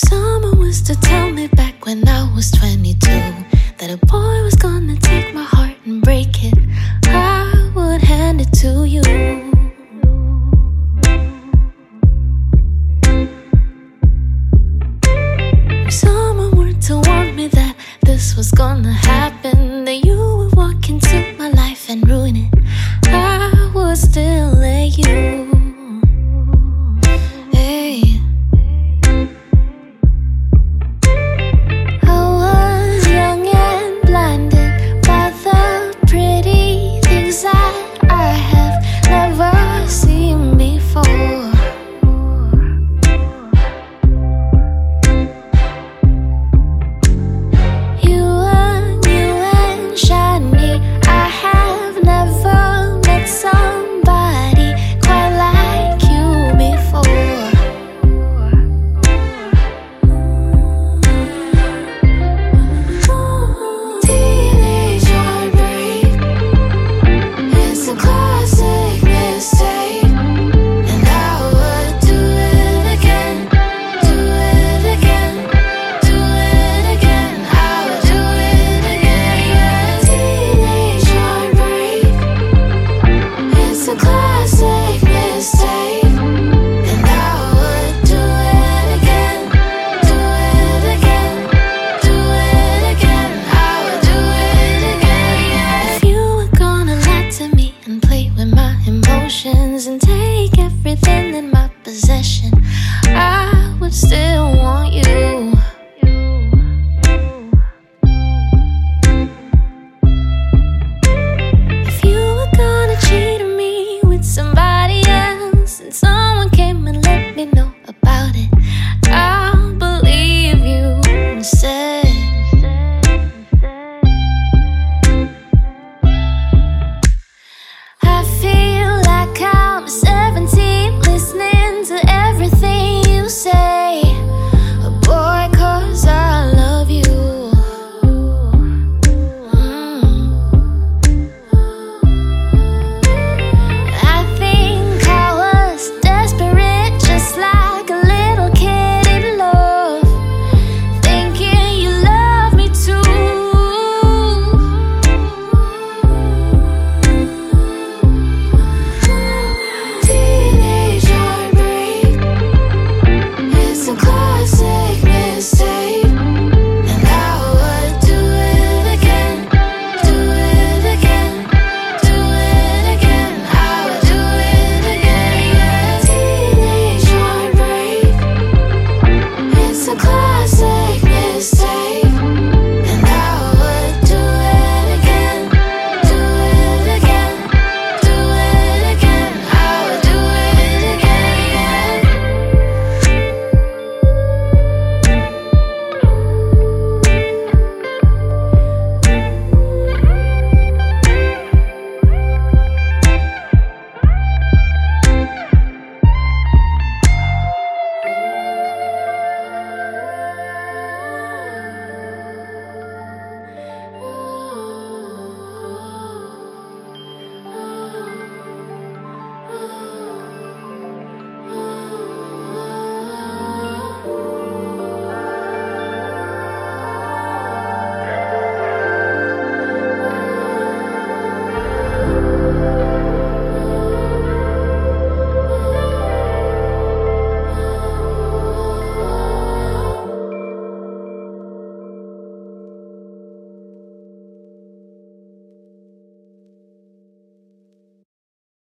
If someone was to tell me back when I was 22 that a boy was gonna take my heart and break it, I would hand it to you. If someone were to warn me that this was gonna happen.